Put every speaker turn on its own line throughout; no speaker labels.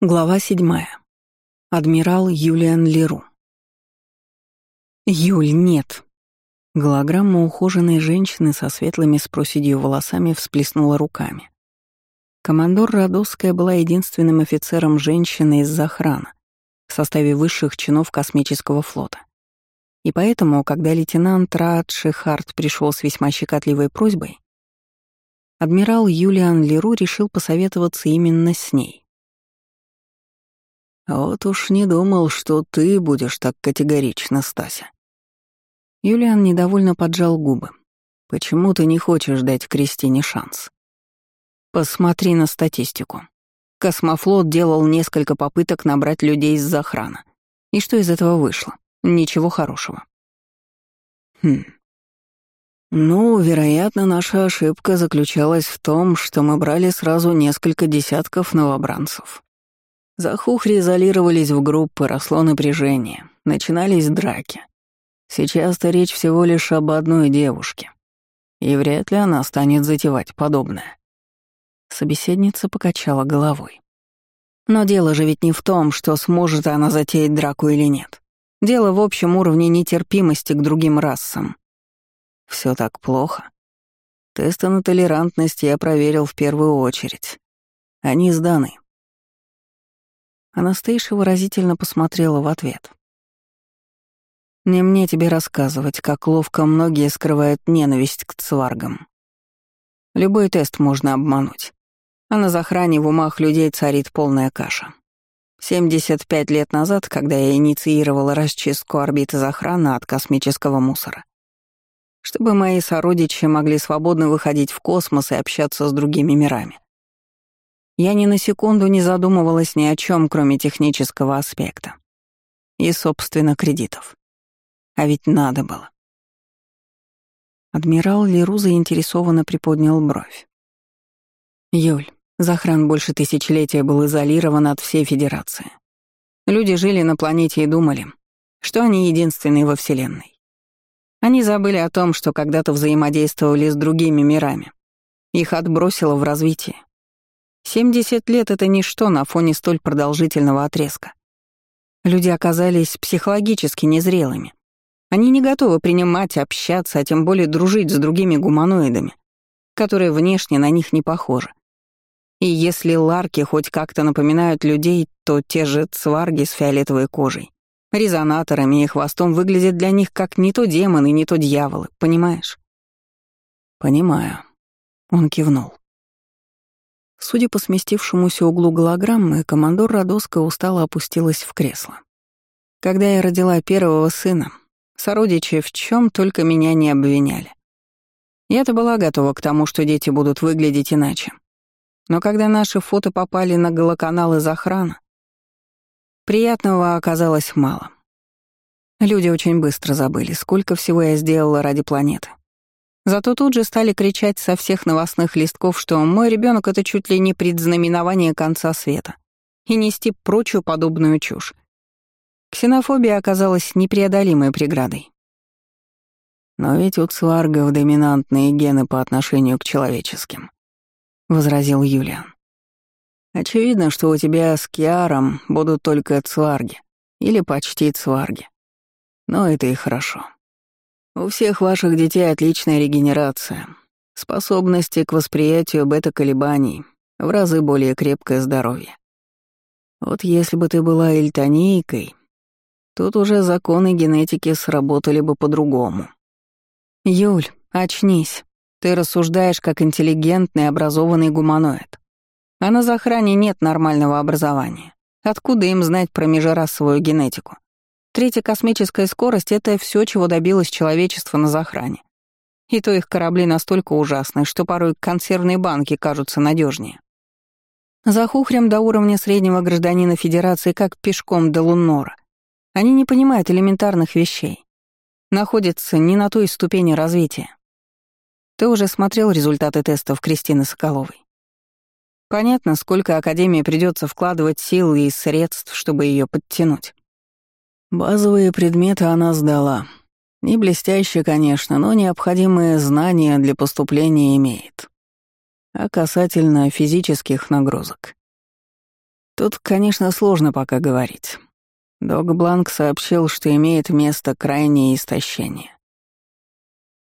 Глава седьмая. Адмирал Юлиан Леру. «Юль, нет!» Голограмма ухоженной женщины со светлыми с проседью волосами всплеснула руками. Командор Радосская была единственным офицером женщины из охраны в составе высших чинов космического флота. И поэтому, когда лейтенант Рад Шихард пришел с весьма щекотливой просьбой, адмирал Юлиан Леру решил посоветоваться именно с ней.
«Вот уж не думал, что ты будешь так категорично, Стася».
Юлиан недовольно поджал губы. «Почему ты не хочешь дать Кристине шанс?» «Посмотри на статистику. Космофлот делал несколько попыток набрать людей из охраны. И что из этого вышло? Ничего хорошего».
«Хм. Ну, вероятно, наша ошибка заключалась в том, что мы брали сразу несколько десятков новобранцев. Захухри изолировались в группы, росло напряжение, начинались драки. Сейчас-то речь всего лишь об одной девушке. И вряд ли она станет затевать подобное.
Собеседница покачала головой. Но дело же ведь не в том, что сможет она затеять драку или нет. Дело в общем уровне нетерпимости к другим расам.
Все так плохо. Тесты на толерантность я проверил в первую очередь. Они сданы.
Анастейша выразительно посмотрела в ответ. «Не мне тебе рассказывать, как ловко многие скрывают ненависть к цваргам. Любой тест можно обмануть, а на захране в умах людей царит полная каша. 75 лет назад, когда я инициировала расчистку орбиты захрана от космического мусора, чтобы мои сородичи могли свободно выходить в космос и общаться с другими мирами. Я ни на секунду не задумывалась ни о чем, кроме технического аспекта. И, собственно, кредитов. А ведь надо было. Адмирал Леру заинтересованно приподнял бровь. «Юль, Захран больше тысячелетия был изолирован от всей Федерации. Люди жили на планете и думали, что они единственные во Вселенной. Они забыли о том, что когда-то взаимодействовали с другими мирами. Их отбросило в развитие. 70 лет — это ничто на фоне столь продолжительного отрезка. Люди оказались психологически незрелыми. Они не готовы принимать, общаться, а тем более дружить с другими гуманоидами, которые внешне на них не похожи. И если ларки хоть как-то напоминают людей, то те же цварги с фиолетовой кожей, резонаторами и хвостом выглядят для них как не то демоны, не то дьяволы, понимаешь?
«Понимаю», — он кивнул.
Судя по сместившемуся углу голограммы, командор Радоска устало опустилась в кресло. Когда я родила первого сына, сородичи в чем только меня не обвиняли. Я-то была готова к тому, что дети будут выглядеть иначе. Но когда наши фото попали на голоканал из охраны, приятного оказалось мало. Люди очень быстро забыли, сколько всего я сделала ради планеты. Зато тут же стали кричать со всех новостных листков, что мой ребенок это чуть ли не предзнаменование конца света, и нести прочую подобную чушь. Ксенофобия оказалась непреодолимой преградой.
«Но ведь у цваргов доминантные гены по отношению к человеческим», — возразил Юлиан. «Очевидно, что у тебя с Киаром будут только цварги, или почти цварги. Но это и хорошо». У всех ваших детей отличная регенерация, способности к восприятию бета-колебаний, в разы более крепкое здоровье. Вот если бы ты была эльтонийкой, тут уже законы генетики сработали бы по-другому.
Юль, очнись. Ты рассуждаешь как интеллигентный, образованный гуманоид. А на захране нет нормального образования. Откуда им знать про межрасовую генетику? Третья космическая скорость — это все, чего добилось человечество на захране. И то их корабли настолько ужасны, что порой консервные банки кажутся надежнее. Захухрям до уровня среднего гражданина Федерации как пешком до Луннора. Они не понимают элементарных вещей. Находятся не на той ступени развития. Ты уже смотрел результаты тестов Кристины Соколовой. Понятно, сколько Академии придется вкладывать сил и средств, чтобы ее подтянуть.
Базовые предметы она сдала. Не блестяще, конечно, но необходимые знания для поступления имеет. А касательно физических нагрузок. Тут, конечно, сложно пока говорить. Дог Бланк сообщил, что имеет место крайнее истощение.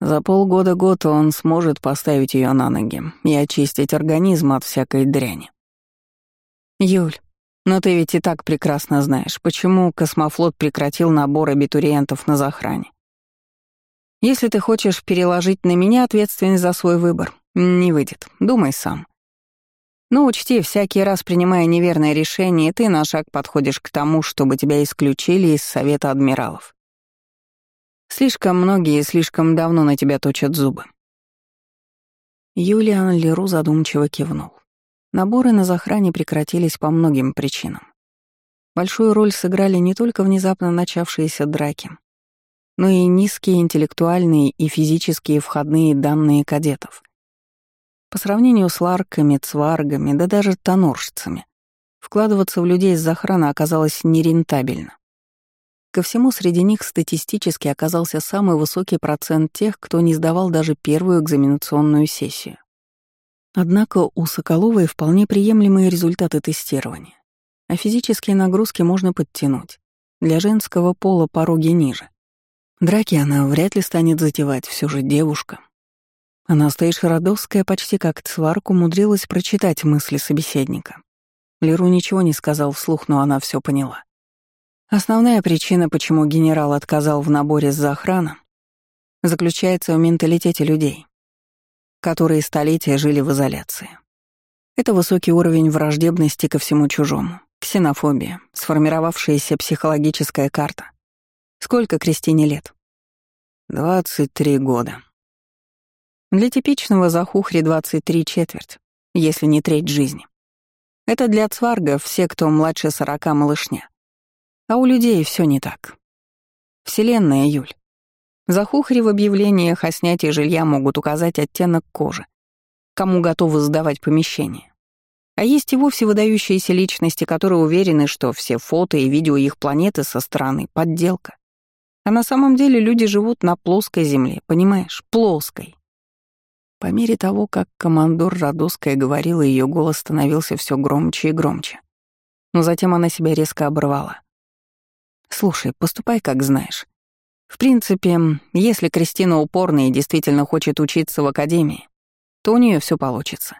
За полгода-год он сможет поставить ее на ноги и очистить организм от всякой дряни.
Юль, но ты ведь и так прекрасно знаешь, почему космофлот прекратил набор абитуриентов на захране. Если ты хочешь переложить на меня ответственность за свой выбор, не выйдет. Думай сам. Но учти, всякий раз принимая неверное решение, ты на шаг подходишь к тому, чтобы тебя исключили из Совета Адмиралов. Слишком многие слишком давно на тебя точат зубы.
Юлиан Леру задумчиво кивнул. Наборы на захране прекратились по многим причинам. Большую роль сыграли не только внезапно начавшиеся драки, но и низкие интеллектуальные и физические входные данные кадетов. По сравнению с ларками, цваргами, да даже тоноржцами, вкладываться в людей из захрана оказалось нерентабельно. Ко всему, среди них статистически оказался самый высокий процент тех, кто не сдавал даже первую экзаменационную сессию. Однако у Соколовой вполне приемлемые результаты тестирования, а физические нагрузки можно подтянуть. Для женского пола пороги ниже. Драки она вряд ли станет затевать, все же девушка. Анастейша Родовская почти как цварк умудрилась прочитать мысли собеседника. Леру ничего не сказал вслух, но она все поняла. Основная причина, почему генерал отказал в наборе за охрану, заключается в менталитете людей которые столетия жили в изоляции. Это высокий уровень враждебности ко всему чужому, ксенофобия, сформировавшаяся психологическая карта. Сколько Кристине лет? 23 года. Для типичного захухри 23 четверть, если не треть жизни. Это для цваргов все, кто младше 40 малышня. А у людей все не так. Вселенная, Юль. Захухри в объявлениях о снятии жилья могут указать оттенок кожи, кому готовы сдавать помещение. А есть и вовсе выдающиеся личности, которые уверены, что все фото и видео их планеты со стороны — подделка. А на самом деле люди живут на плоской земле, понимаешь? Плоской. По мере того, как командор Радоская говорила, ее голос становился все громче и громче. Но затем она себя резко оборвала. «Слушай, поступай, как знаешь. В принципе, если Кристина упорная и действительно хочет учиться в академии, то у нее все получится.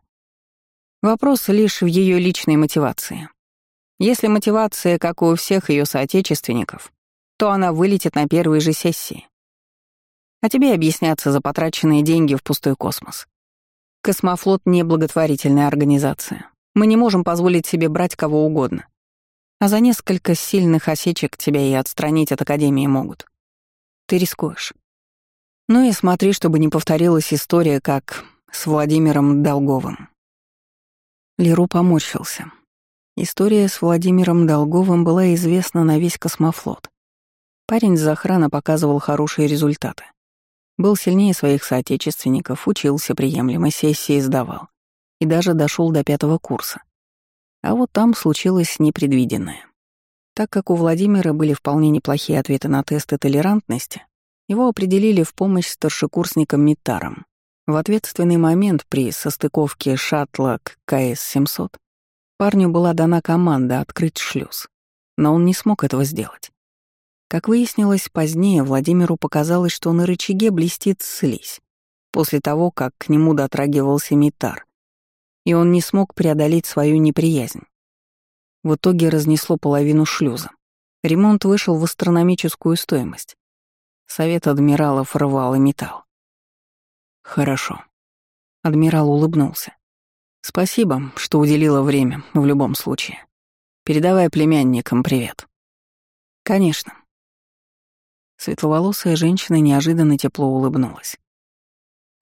Вопрос лишь в ее личной мотивации. Если мотивация, как у всех ее соотечественников, то она вылетит на первой же сессии. А тебе объясняться за потраченные деньги в пустой космос. Космофлот — не благотворительная организация. Мы не можем позволить себе брать кого угодно. А за несколько сильных осечек тебя и отстранить от Академии могут. Ты рискуешь. Ну и смотри, чтобы не повторилась история, как с Владимиром Долговым. Леру поморщился. История с Владимиром Долговым была известна на весь космофлот. Парень из охраны показывал хорошие результаты. Был сильнее своих соотечественников, учился приемлемо, сессии сдавал. И даже дошел до пятого курса. А вот там случилось непредвиденное. Так как у Владимира были вполне неплохие ответы на тесты толерантности, его определили в помощь старшекурсникам Митарам. В ответственный момент при состыковке шаттла к КС-700 парню была дана команда открыть шлюз, но он не смог этого сделать. Как выяснилось позднее, Владимиру показалось, что на рычаге блестит слизь, после того, как к нему дотрагивался Митар, и он не смог преодолеть свою неприязнь. В итоге разнесло половину шлюза. Ремонт вышел в астрономическую стоимость. Совет адмиралов рвал и металл. «Хорошо». Адмирал улыбнулся. «Спасибо, что уделила время в любом случае. Передавай племянникам привет». «Конечно». Светловолосая женщина неожиданно тепло улыбнулась.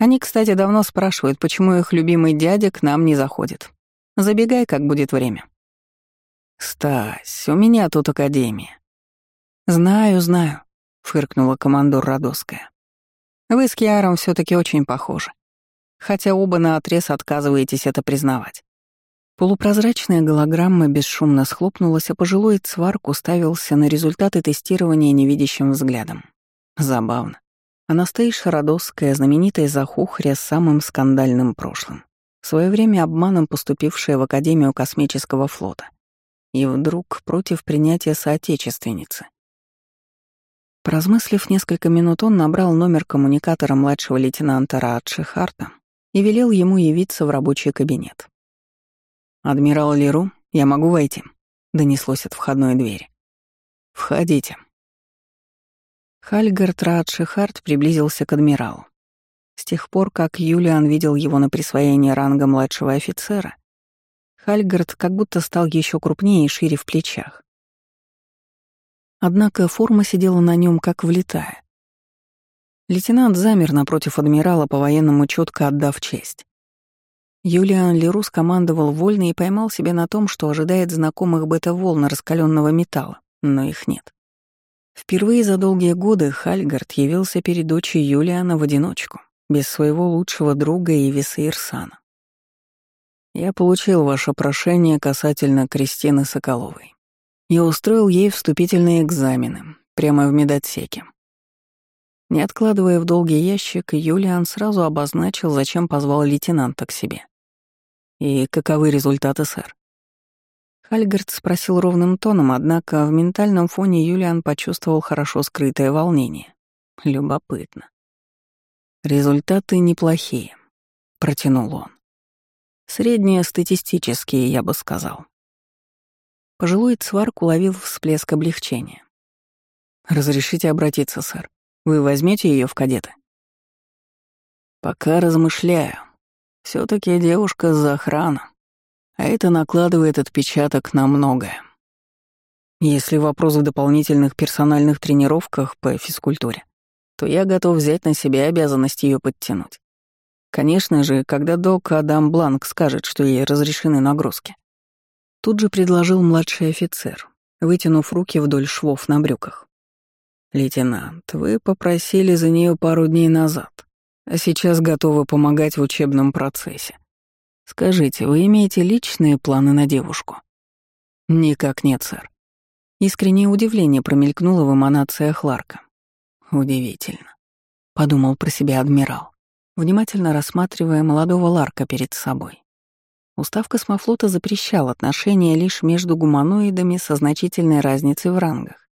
Они, кстати, давно спрашивают, почему их любимый дядя к нам не заходит. Забегай, как будет время. «Стась, у меня тут академия». «Знаю, знаю», — фыркнула командор Радоская. «Вы с Киаром все таки очень похожи. Хотя оба наотрез отказываетесь это признавать». Полупрозрачная голограмма бесшумно схлопнулась, а пожилой цварк уставился на результаты тестирования невидящим взглядом. Забавно. Анастейша Родосская, знаменитая захухря с самым скандальным прошлым, в свое время обманом поступившая в Академию космического флота —
и вдруг против принятия соотечественницы. Поразмыслив несколько минут, он набрал номер коммуникатора младшего лейтенанта Раадши Харта и велел ему явиться в рабочий кабинет. «Адмирал Леру, я могу войти?» — донеслось от входной двери. «Входите». Хальгард Раадши Харт приблизился к адмиралу. С тех пор, как Юлиан видел его на присвоении ранга младшего офицера, Хальгард как будто стал еще крупнее и шире в плечах. Однако форма сидела на нем как влитая. Лейтенант замер напротив адмирала, по-военному четко отдав честь. Юлиан Лерус командовал вольно и поймал себя на том, что ожидает знакомых бета-волн раскаленного металла, но их нет. Впервые за долгие годы Хальгард явился перед дочерью Юлиана в одиночку, без своего лучшего друга Ивиса Ирсана. «Я получил ваше прошение касательно Кристины Соколовой. Я устроил ей вступительные экзамены, прямо в медотсеке. Не откладывая в долгий ящик, Юлиан сразу обозначил, зачем позвал лейтенанта к себе. «И каковы результаты, сэр?» Хальгард спросил ровным тоном, однако в ментальном фоне Юлиан почувствовал хорошо скрытое волнение. Любопытно. «Результаты неплохие», — протянул он. «Средние статистические, я бы сказал. Пожилой цварк уловил всплеск облегчения. «Разрешите обратиться, сэр. Вы возьмете ее в кадеты?» «Пока размышляю. все таки девушка за охрана, а это накладывает отпечаток на многое. Если вопрос в дополнительных персональных тренировках по физкультуре, то я готов взять на себя обязанность ее подтянуть. Конечно же, когда док Адам Бланк скажет, что ей разрешены нагрузки. Тут же предложил младший офицер, вытянув руки вдоль швов на брюках. «Лейтенант, вы попросили за нее пару дней назад, а сейчас готовы помогать в учебном процессе. Скажите, вы имеете личные планы на девушку?» «Никак нет, сэр». Искреннее удивление промелькнуло в эманациях Ларка. «Удивительно», — подумал про себя адмирал, внимательно рассматривая молодого Ларка перед собой. Устав космофлота запрещал отношения лишь между гуманоидами со значительной разницей в рангах.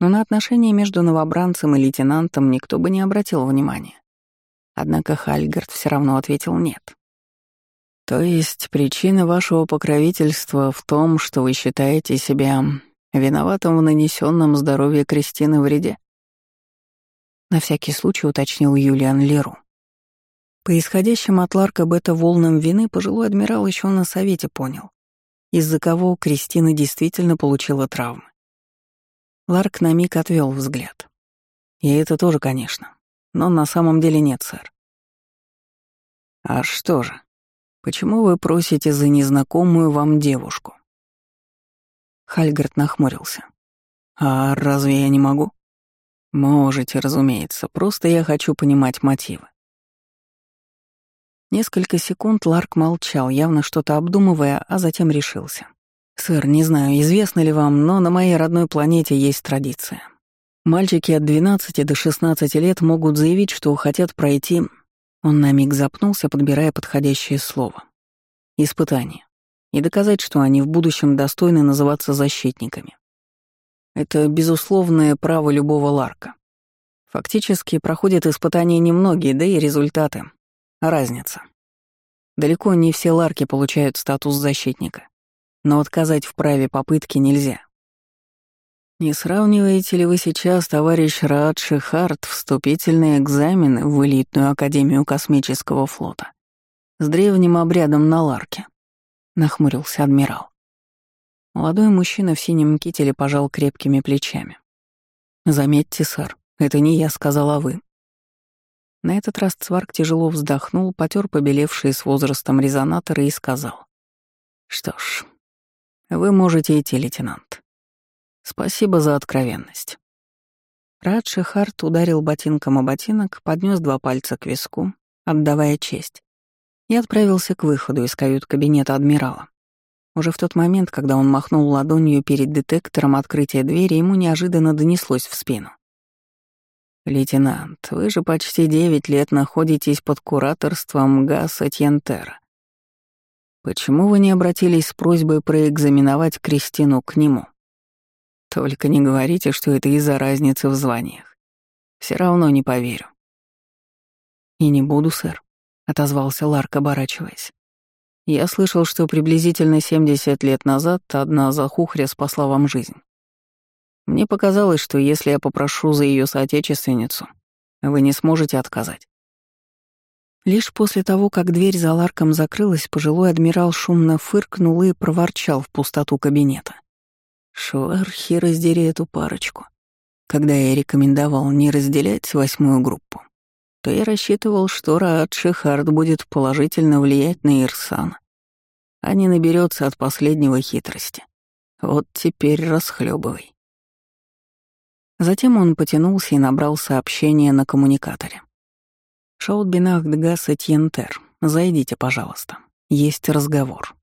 Но на отношения между новобранцем и лейтенантом никто бы не обратил внимания. Однако Хальгард все равно ответил «нет». «То есть причина вашего покровительства в том, что вы считаете себя виноватым в нанесенном здоровье Кристины вреде?» На всякий случай уточнил Юлиан Леру. По исходящим от Ларка бета-волнам вины пожилой адмирал еще на совете понял, из-за кого Кристина действительно получила травмы. Ларк на миг отвел взгляд. И это тоже, конечно. Но на самом деле нет, сэр. А что же? Почему вы просите за незнакомую вам девушку? Хальгард нахмурился. А разве я не могу? Можете, разумеется, просто я хочу понимать мотивы. Несколько секунд Ларк молчал, явно что-то обдумывая, а затем решился. «Сэр, не знаю, известно ли вам, но на моей родной планете есть традиция. Мальчики от 12 до 16 лет могут заявить, что хотят пройти...» Он на миг запнулся, подбирая подходящее слово. «Испытание. И доказать, что они в будущем достойны называться защитниками. Это безусловное право любого Ларка. Фактически проходят испытания немногие, да и результаты Разница. Далеко не все ларки получают статус защитника, но отказать в праве попытки нельзя. Не сравниваете ли вы сейчас, товарищ Радши Харт, вступительные экзамены в элитную Академию космического флота с древним обрядом на ларке? Нахмурился адмирал. Молодой мужчина в синем кителе пожал крепкими плечами. «Заметьте, сэр, это не я сказал, а вы. На этот раз Цварк тяжело вздохнул, потер побелевшие с возрастом резонаторы и сказал. «Что ж, вы можете идти, лейтенант. Спасибо за откровенность». Радши Харт ударил ботинком о ботинок, поднес два пальца к виску, отдавая честь, и отправился к выходу из кают-кабинета адмирала. Уже в тот момент, когда он махнул ладонью перед детектором открытия двери, ему неожиданно донеслось в спину. «Лейтенант, вы же почти девять лет находитесь под кураторством Гаса Тьентера.
Почему вы не обратились с просьбой проэкзаменовать Кристину к нему? Только не говорите, что это из-за разницы в званиях. Все равно не поверю. И не буду, сэр, отозвался Ларк, оборачиваясь. Я слышал, что приблизительно 70 лет назад одна захухря спасла вам жизнь. Мне показалось, что если я попрошу за ее соотечественницу, вы не сможете отказать. Лишь после того, как дверь за Ларком закрылась, пожилой адмирал шумно фыркнул и проворчал в пустоту кабинета. Швархи раздери эту парочку. Когда я рекомендовал не разделять восьмую группу, то я рассчитывал, что Раат Шихард будет положительно влиять на Ирсана, а не наберется от последнего хитрости. Вот теперь расхлебывай. Затем он потянулся и набрал сообщение на коммуникаторе. «Шаутбинах Дгаса Тьентер, зайдите, пожалуйста. Есть разговор».